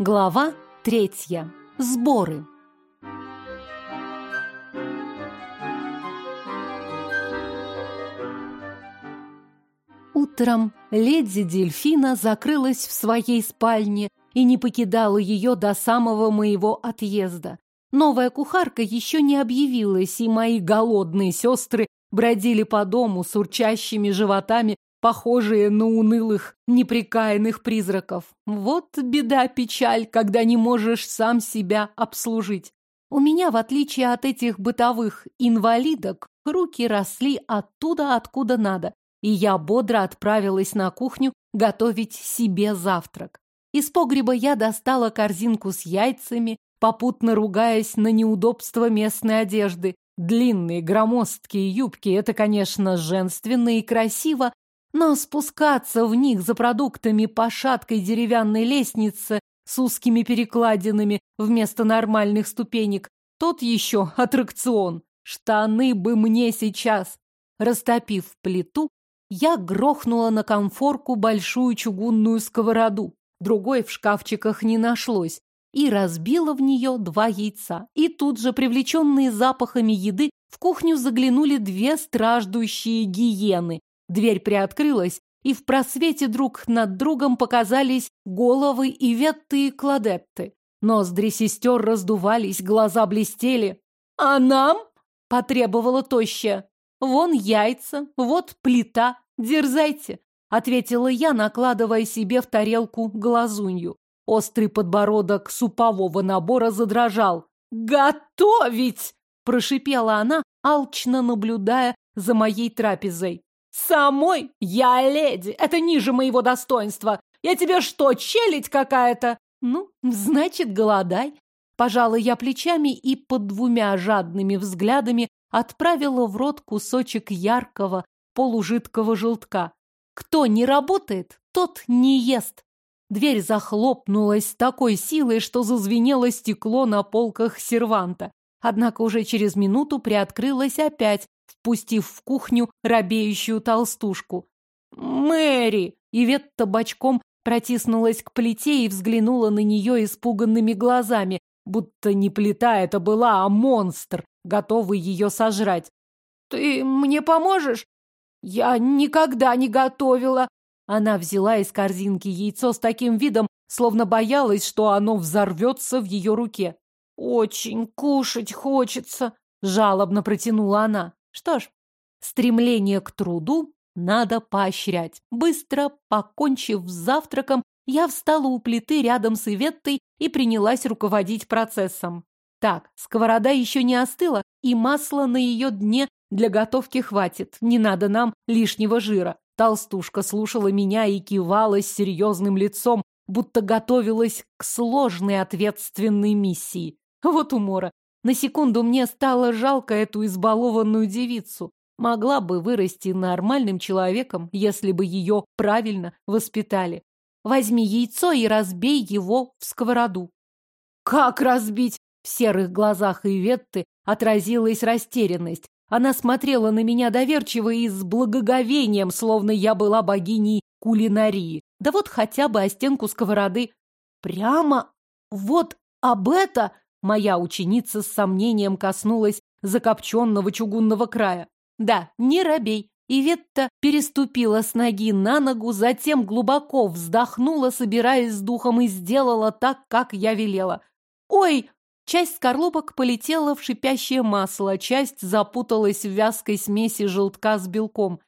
Глава третья. Сборы. Утром леди Дельфина закрылась в своей спальне и не покидала ее до самого моего отъезда. Новая кухарка еще не объявилась, и мои голодные сестры бродили по дому с урчащими животами, похожие на унылых, неприкаянных призраков. Вот беда-печаль, когда не можешь сам себя обслужить. У меня, в отличие от этих бытовых инвалидок, руки росли оттуда, откуда надо, и я бодро отправилась на кухню готовить себе завтрак. Из погреба я достала корзинку с яйцами, попутно ругаясь на неудобство местной одежды. Длинные громоздкие юбки – это, конечно, женственно и красиво, но спускаться в них за продуктами по шаткой деревянной лестнице с узкими перекладинами вместо нормальных ступенек – тот еще аттракцион. Штаны бы мне сейчас. Растопив плиту, я грохнула на комфорку большую чугунную сковороду. Другой в шкафчиках не нашлось и разбила в нее два яйца. И тут же, привлеченные запахами еды, в кухню заглянули две страждущие гиены. Дверь приоткрылась, и в просвете друг над другом показались головы и ветты и кладетты. Ноздри сестер раздувались, глаза блестели. «А нам?» — потребовала тощая. «Вон яйца, вот плита, дерзайте», — ответила я, накладывая себе в тарелку глазунью. Острый подбородок супового набора задрожал. «Готовить!» – прошипела она, алчно наблюдая за моей трапезой. «Самой? Я леди! Это ниже моего достоинства! Я тебе что, челядь какая-то?» «Ну, значит, голодай!» Пожала я плечами и под двумя жадными взглядами отправила в рот кусочек яркого полужидкого желтка. Кто не работает, тот не ест. Дверь захлопнулась такой силой, что зазвенело стекло на полках серванта. Однако уже через минуту приоткрылась опять, впустив в кухню робеющую толстушку. «Мэри!» Иветта бочком протиснулась к плите и взглянула на нее испуганными глазами, будто не плита это была, а монстр, готовый ее сожрать. «Ты мне поможешь? Я никогда не готовила!» Она взяла из корзинки яйцо с таким видом, словно боялась, что оно взорвется в ее руке. «Очень кушать хочется», — жалобно протянула она. Что ж, стремление к труду надо поощрять. Быстро, покончив с завтраком, я встала у плиты рядом с Иветтой и принялась руководить процессом. Так, сковорода еще не остыла, и масла на ее дне для готовки хватит. Не надо нам лишнего жира. Толстушка слушала меня и кивала с серьезным лицом, будто готовилась к сложной ответственной миссии. Вот умора. На секунду мне стало жалко эту избалованную девицу. Могла бы вырасти нормальным человеком, если бы ее правильно воспитали. Возьми яйцо и разбей его в сковороду. Как разбить? В серых глазах Иветты отразилась растерянность. Она смотрела на меня доверчиво и с благоговением, словно я была богиней кулинарии. Да вот хотя бы о стенку сковороды. Прямо вот об это моя ученица с сомнением коснулась закопченного чугунного края. Да, не робей. Иветта переступила с ноги на ногу, затем глубоко вздохнула, собираясь с духом, и сделала так, как я велела. «Ой!» Часть скорлупок полетела в шипящее масло, часть запуталась в вязкой смеси желтка с белком.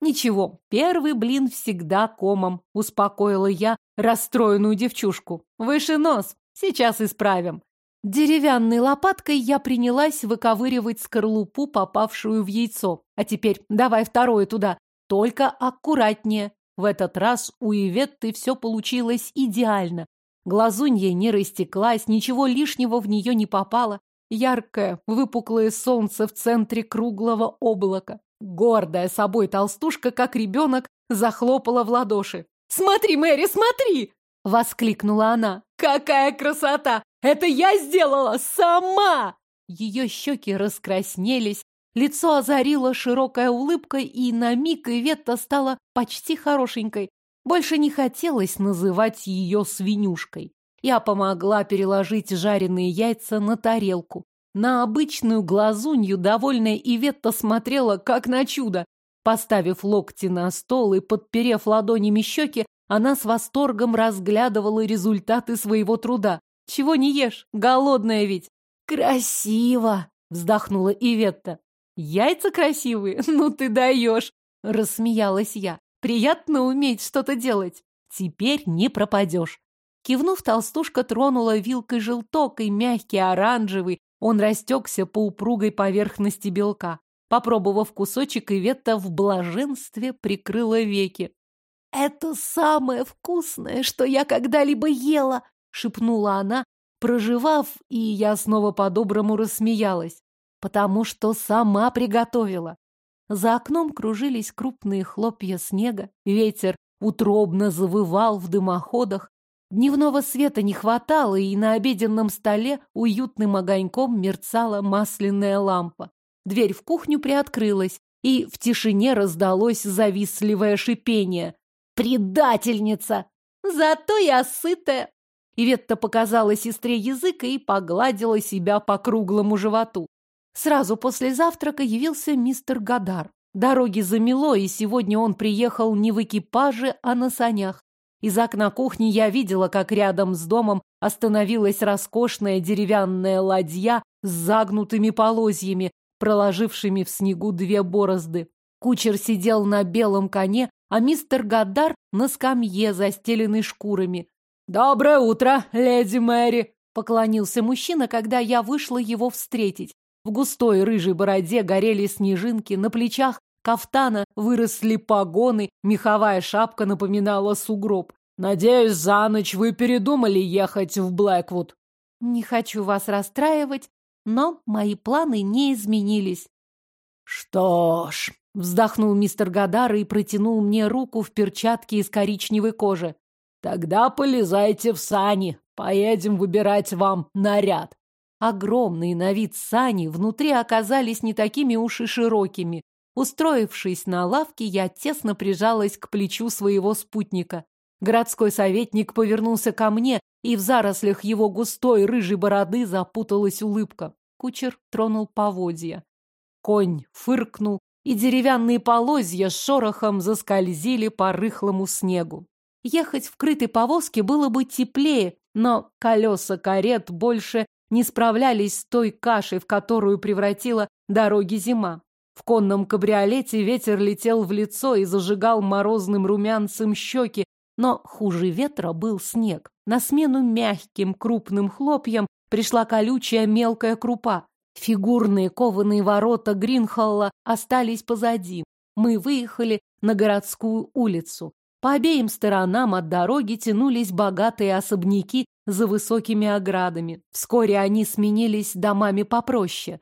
«Ничего, первый блин всегда комом», — успокоила я расстроенную девчушку. «Выше нос, сейчас исправим». Деревянной лопаткой я принялась выковыривать скорлупу, попавшую в яйцо. А теперь давай второе туда, только аккуратнее. В этот раз у Иветты все получилось идеально. Глазунья не растеклась, ничего лишнего в нее не попало. Яркое, выпуклое солнце в центре круглого облака. Гордая собой толстушка, как ребенок, захлопала в ладоши. «Смотри, Мэри, смотри!» — воскликнула она. «Какая красота! Это я сделала сама!» Ее щеки раскраснелись, лицо озарила широкая улыбка, и на миг Иветта стала почти хорошенькой. Больше не хотелось называть ее свинюшкой. Я помогла переложить жареные яйца на тарелку. На обычную глазунью довольная Иветта смотрела, как на чудо. Поставив локти на стол и подперев ладонями щеки, она с восторгом разглядывала результаты своего труда. Чего не ешь? Голодная ведь. Красиво! Вздохнула Иветта. Яйца красивые? Ну ты даешь! Рассмеялась я. Приятно уметь что-то делать. Теперь не пропадешь. Кивнув, толстушка тронула вилкой желток и мягкий оранжевый. Он растекся по упругой поверхности белка. Попробовав кусочек, Иветта в блаженстве прикрыла веки. «Это самое вкусное, что я когда-либо ела!» — шепнула она, проживав, и я снова по-доброму рассмеялась, потому что сама приготовила. За окном кружились крупные хлопья снега, ветер утробно завывал в дымоходах, Дневного света не хватало, и на обеденном столе уютным огоньком мерцала масляная лампа. Дверь в кухню приоткрылась, и в тишине раздалось завистливое шипение. «Предательница! Зато я сытая!» Иветта показала сестре язык и погладила себя по круглому животу. Сразу после завтрака явился мистер Гадар. Дороги замело, и сегодня он приехал не в экипаже, а на санях. Из окна кухни я видела, как рядом с домом остановилась роскошная деревянная ладья с загнутыми полозьями, проложившими в снегу две борозды. Кучер сидел на белом коне, а мистер Гаддар на скамье, застеленной шкурами. «Доброе утро, леди Мэри!» — поклонился мужчина, когда я вышла его встретить. В густой рыжей бороде горели снежинки, на плечах кафтана выросли погоны, меховая шапка напоминала сугроб. «Надеюсь, за ночь вы передумали ехать в Блэквуд?» «Не хочу вас расстраивать, но мои планы не изменились. «Что ж», — вздохнул мистер Гадар и протянул мне руку в перчатке из коричневой кожи. «Тогда полезайте в сани, поедем выбирать вам наряд». Огромные на вид сани внутри оказались не такими уж и широкими. Устроившись на лавке, я тесно прижалась к плечу своего спутника. Городской советник повернулся ко мне, и в зарослях его густой рыжей бороды запуталась улыбка. Кучер тронул поводья. Конь фыркнул, и деревянные полозья шорохом заскользили по рыхлому снегу. Ехать в крытой повозке было бы теплее, но колеса карет больше не справлялись с той кашей, в которую превратила дороги зима. В конном кабриолете ветер летел в лицо и зажигал морозным румянцем щеки, но хуже ветра был снег. На смену мягким крупным хлопьям пришла колючая мелкая крупа. Фигурные кованые ворота Гринхолла остались позади. Мы выехали на городскую улицу. По обеим сторонам от дороги тянулись богатые особняки за высокими оградами. Вскоре они сменились домами попроще.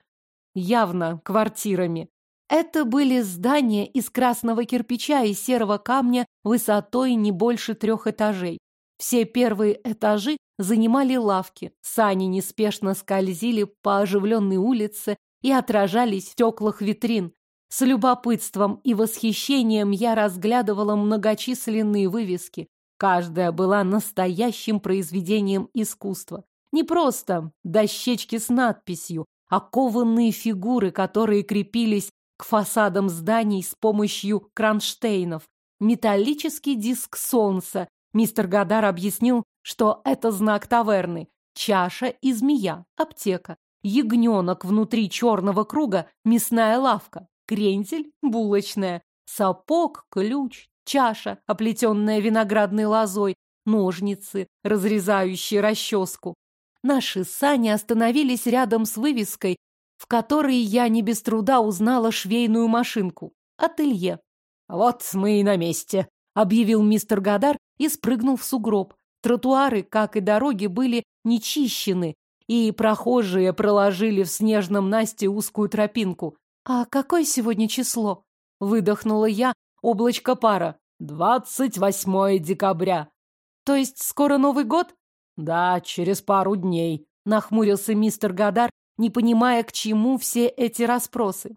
Явно квартирами. Это были здания из красного кирпича и серого камня высотой не больше трех этажей. Все первые этажи занимали лавки, сани неспешно скользили по оживленной улице и отражались в стеклах витрин. С любопытством и восхищением я разглядывала многочисленные вывески. Каждая была настоящим произведением искусства. Не просто дощечки с надписью, а кованные фигуры, которые крепились к фасадам зданий с помощью кронштейнов. Металлический диск солнца. Мистер Гадар объяснил, что это знак таверны. Чаша и змея, аптека. Ягненок внутри черного круга, мясная лавка. Крендель, булочная. Сапог, ключ, чаша, оплетенная виноградной лозой, ножницы, разрезающие расческу. Наши сани остановились рядом с вывеской в которой я не без труда узнала швейную машинку. Ателье. «Вот мы и на месте», — объявил мистер Гадар и спрыгнул в сугроб. Тротуары, как и дороги, были нечищены, и прохожие проложили в снежном Насте узкую тропинку. «А какое сегодня число?» — выдохнула я, облачко пара. «Двадцать восьмое декабря». «То есть скоро Новый год?» «Да, через пару дней», — нахмурился мистер Гадар не понимая, к чему все эти расспросы.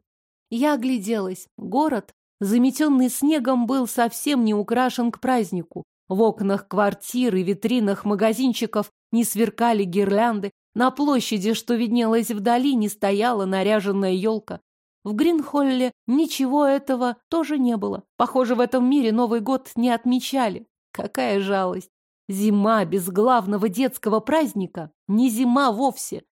Я огляделась. Город, заметенный снегом, был совсем не украшен к празднику. В окнах квартир и витринах магазинчиков не сверкали гирлянды, на площади, что виднелась вдали, не стояла наряженная елка. В Гринхолле ничего этого тоже не было. Похоже, в этом мире Новый год не отмечали. Какая жалость. Зима без главного детского праздника не зима вовсе.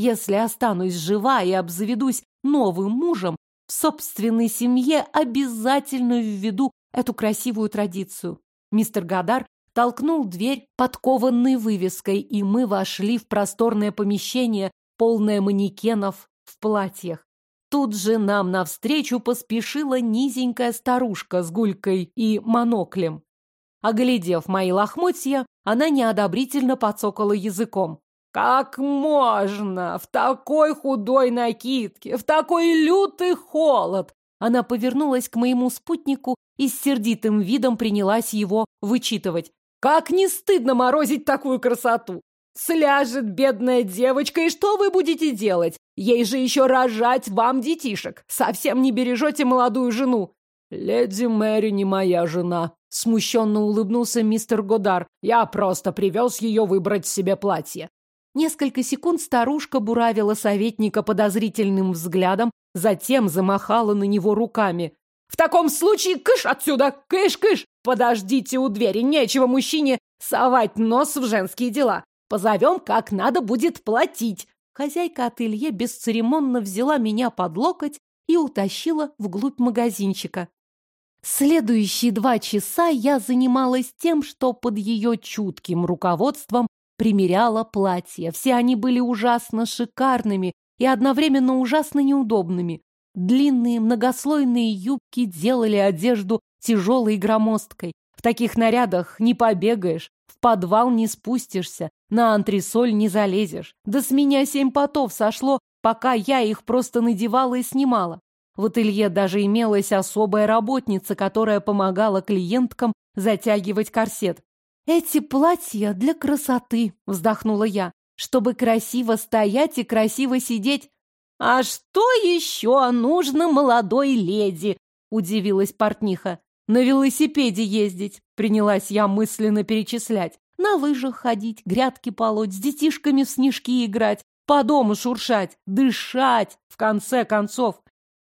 Если останусь жива и обзаведусь новым мужем, в собственной семье обязательно введу эту красивую традицию. Мистер Гадар толкнул дверь подкованной вывеской, и мы вошли в просторное помещение, полное манекенов в платьях. Тут же нам навстречу поспешила низенькая старушка с гулькой и моноклем. Оглядев мои лохмотья, она неодобрительно подсокала языком. «Как можно в такой худой накидке, в такой лютый холод?» Она повернулась к моему спутнику и с сердитым видом принялась его вычитывать. «Как не стыдно морозить такую красоту! Сляжет бедная девочка, и что вы будете делать? Ей же еще рожать вам детишек. Совсем не бережете молодую жену. Леди Мэри не моя жена, смущенно улыбнулся мистер Годар. Я просто привез ее выбрать себе платье. Несколько секунд старушка буравила советника подозрительным взглядом, затем замахала на него руками. «В таком случае кыш отсюда! Кыш-кыш! Подождите у двери, нечего мужчине совать нос в женские дела. Позовем, как надо будет платить. Хозяйка ателье бесцеремонно взяла меня под локоть и утащила вглубь магазинчика. Следующие два часа я занималась тем, что под ее чутким руководством примеряла платья. Все они были ужасно шикарными и одновременно ужасно неудобными. Длинные многослойные юбки делали одежду тяжелой и громоздкой. В таких нарядах не побегаешь, в подвал не спустишься, на антресоль не залезешь. Да с меня семь потов сошло, пока я их просто надевала и снимала. В ателье даже имелась особая работница, которая помогала клиенткам затягивать корсет. «Эти платья для красоты», — вздохнула я, «чтобы красиво стоять и красиво сидеть». «А что еще нужно молодой леди?» — удивилась портниха. «На велосипеде ездить», — принялась я мысленно перечислять. «На лыжах ходить, грядки полоть, с детишками в снежки играть, по дому шуршать, дышать, в конце концов».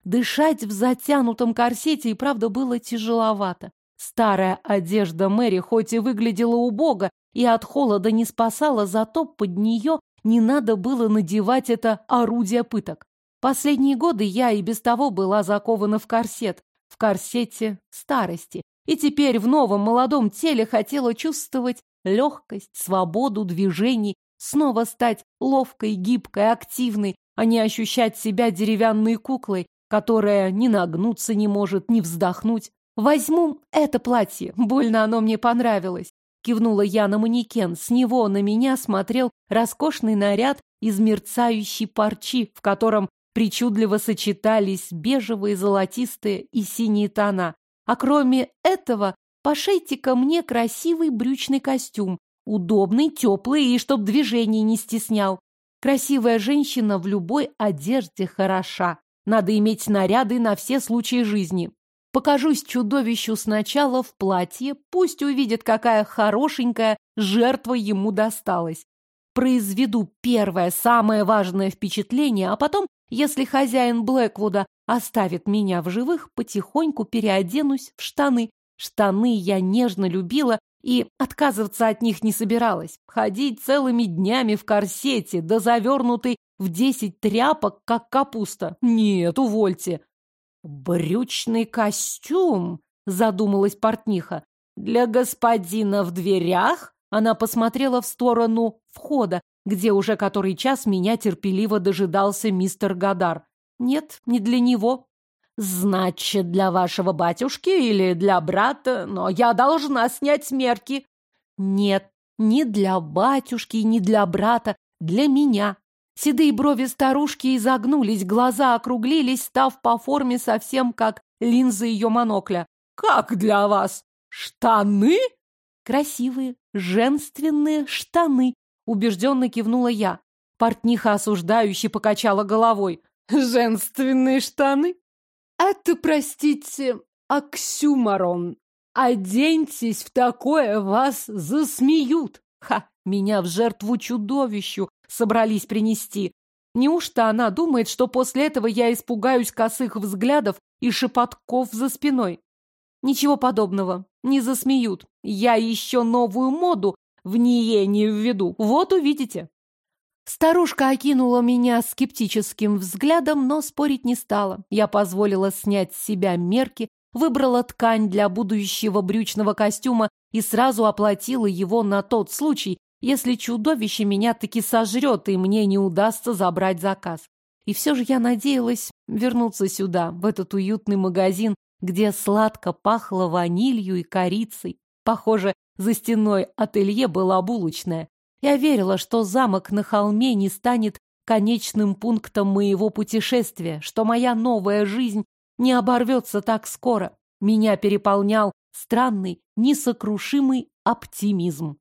Дышать в затянутом корсете и правда было тяжеловато. Старая одежда Мэри хоть и выглядела убого и от холода не спасала, зато под нее не надо было надевать это орудие пыток. Последние годы я и без того была закована в корсет, в корсете старости, и теперь в новом молодом теле хотела чувствовать легкость, свободу движений, снова стать ловкой, гибкой, активной, а не ощущать себя деревянной куклой, которая ни нагнуться не может, ни вздохнуть. «Возьму это платье, больно оно мне понравилось», — кивнула я на манекен. С него на меня смотрел роскошный наряд из мерцающей парчи, в котором причудливо сочетались бежевые, золотистые и синие тона. А кроме этого, пошейте-ка мне красивый брючный костюм, удобный, теплый и чтоб движений не стеснял. Красивая женщина в любой одежде хороша. Надо иметь наряды на все случаи жизни. Покажусь чудовищу сначала в платье, пусть увидит, какая хорошенькая жертва ему досталась. Произведу первое, самое важное впечатление, а потом, если хозяин Блэквуда оставит меня в живых, потихоньку переоденусь в штаны. Штаны я нежно любила и отказываться от них не собиралась. Ходить целыми днями в корсете, да завернутый в десять тряпок, как капуста. Нет, увольте. Брючный костюм, задумалась портниха. Для господина в дверях? Она посмотрела в сторону входа, где уже который час меня терпеливо дожидался мистер Гадар. Нет, не для него. Значит, для вашего батюшки или для брата, но я должна снять мерки. Нет, не для батюшки, не для брата, для меня. Седые брови старушки изогнулись, глаза округлились, став по форме совсем как линзы ее монокля. «Как для вас? Штаны?» «Красивые, женственные штаны», — убежденно кивнула я. Портниха осуждающе покачала головой. «Женственные штаны? Это, простите, оксюмарон. Оденьтесь в такое, вас засмеют. Ха, меня в жертву чудовищу собрались принести. Неужто она думает, что после этого я испугаюсь косых взглядов и шепотков за спиной? Ничего подобного. Не засмеют. Я еще новую моду в нее не введу. Вот увидите. Старушка окинула меня скептическим взглядом, но спорить не стала. Я позволила снять с себя мерки, выбрала ткань для будущего брючного костюма и сразу оплатила его на тот случай, если чудовище меня таки сожрет, и мне не удастся забрать заказ. И все же я надеялась вернуться сюда, в этот уютный магазин, где сладко пахло ванилью и корицей. Похоже, за стеной ателье была булочная. Я верила, что замок на холме не станет конечным пунктом моего путешествия, что моя новая жизнь не оборвется так скоро. Меня переполнял странный, несокрушимый оптимизм.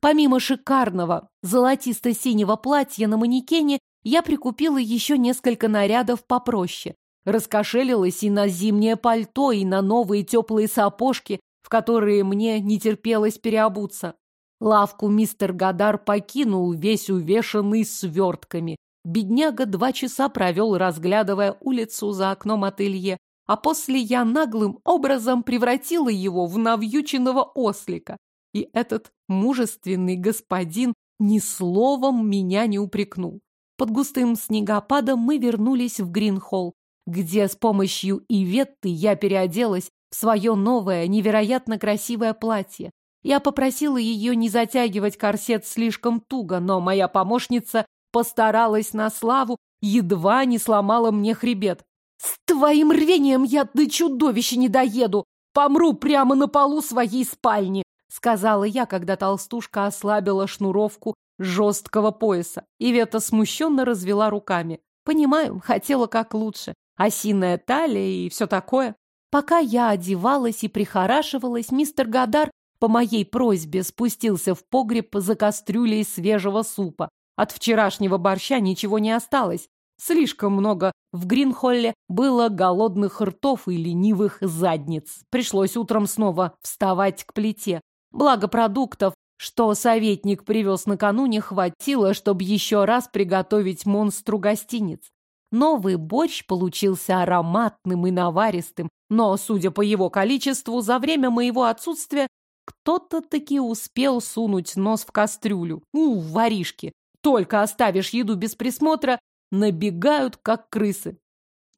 Помимо шикарного золотисто-синего платья на манекене, я прикупила еще несколько нарядов попроще. Раскошелилась и на зимнее пальто, и на новые теплые сапожки, в которые мне не терпелось переобуться. Лавку мистер Гадар покинул, весь увешанный свертками. Бедняга два часа провел, разглядывая улицу за окном ателье, а после я наглым образом превратила его в навьюченного ослика. И этот мужественный господин ни словом меня не упрекнул. Под густым снегопадом мы вернулись в Гринхолл, где с помощью Иветты я переоделась в свое новое, невероятно красивое платье. Я попросила ее не затягивать корсет слишком туго, но моя помощница постаралась на славу, едва не сломала мне хребет. «С твоим рвением я до чудовища не доеду! Помру прямо на полу своей спальни!» Сказала я, когда толстушка ослабила шнуровку жесткого пояса. Ивета смущенно развела руками. «Понимаю, хотела как лучше. Осиная талия и все такое. Пока я одевалась и прихорашивалась, мистер Гадар по моей просьбе спустился в погреб за кастрюлей свежего супа. От вчерашнего борща ничего не осталось. Слишком много в Гринхолле было голодных ртов и ленивых задниц. Пришлось утром снова вставать к плите. Благо продуктов, что советник привез накануне, хватило, чтобы еще раз приготовить монстру гостиниц. Новый борщ получился ароматным и наваристым, но, судя по его количеству, за время моего отсутствия кто-то таки успел сунуть нос в кастрюлю. У, воришки! Только оставишь еду без присмотра, набегают, как крысы.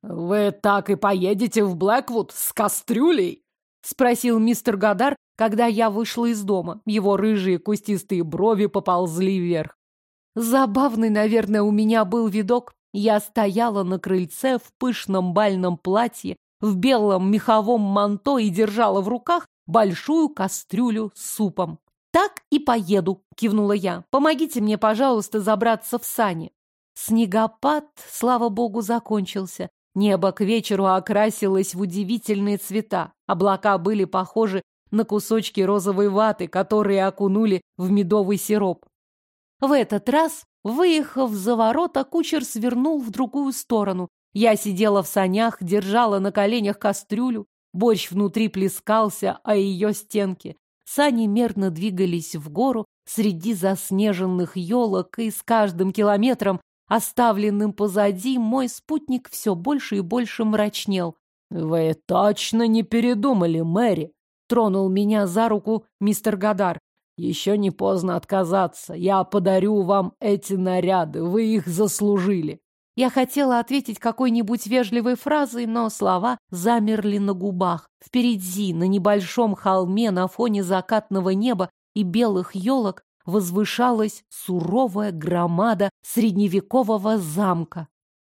«Вы так и поедете в Блэквуд с кастрюлей?» — спросил мистер Гадар, когда я вышла из дома. Его рыжие кустистые брови поползли вверх. Забавный, наверное, у меня был видок. Я стояла на крыльце в пышном бальном платье, в белом меховом манто и держала в руках большую кастрюлю с супом. «Так и поеду», — кивнула я. «Помогите мне, пожалуйста, забраться в сани». Снегопад, слава богу, закончился. Небо к вечеру окрасилось в удивительные цвета. Облака были похожи на кусочки розовой ваты, которые окунули в медовый сироп. В этот раз, выехав за ворота, кучер свернул в другую сторону. Я сидела в санях, держала на коленях кастрюлю. Борщ внутри плескался о ее стенки. Сани мерно двигались в гору среди заснеженных елок, и с каждым километром, оставленным позади, мой спутник все больше и больше мрачнел. «Вы точно не передумали, Мэри?» Тронул меня за руку мистер Гадар. Еще не поздно отказаться. Я подарю вам эти наряды. Вы их заслужили. Я хотела ответить какой-нибудь вежливой фразой, но слова замерли на губах. Впереди, на небольшом холме, на фоне закатного неба и белых елок, возвышалась суровая громада средневекового замка.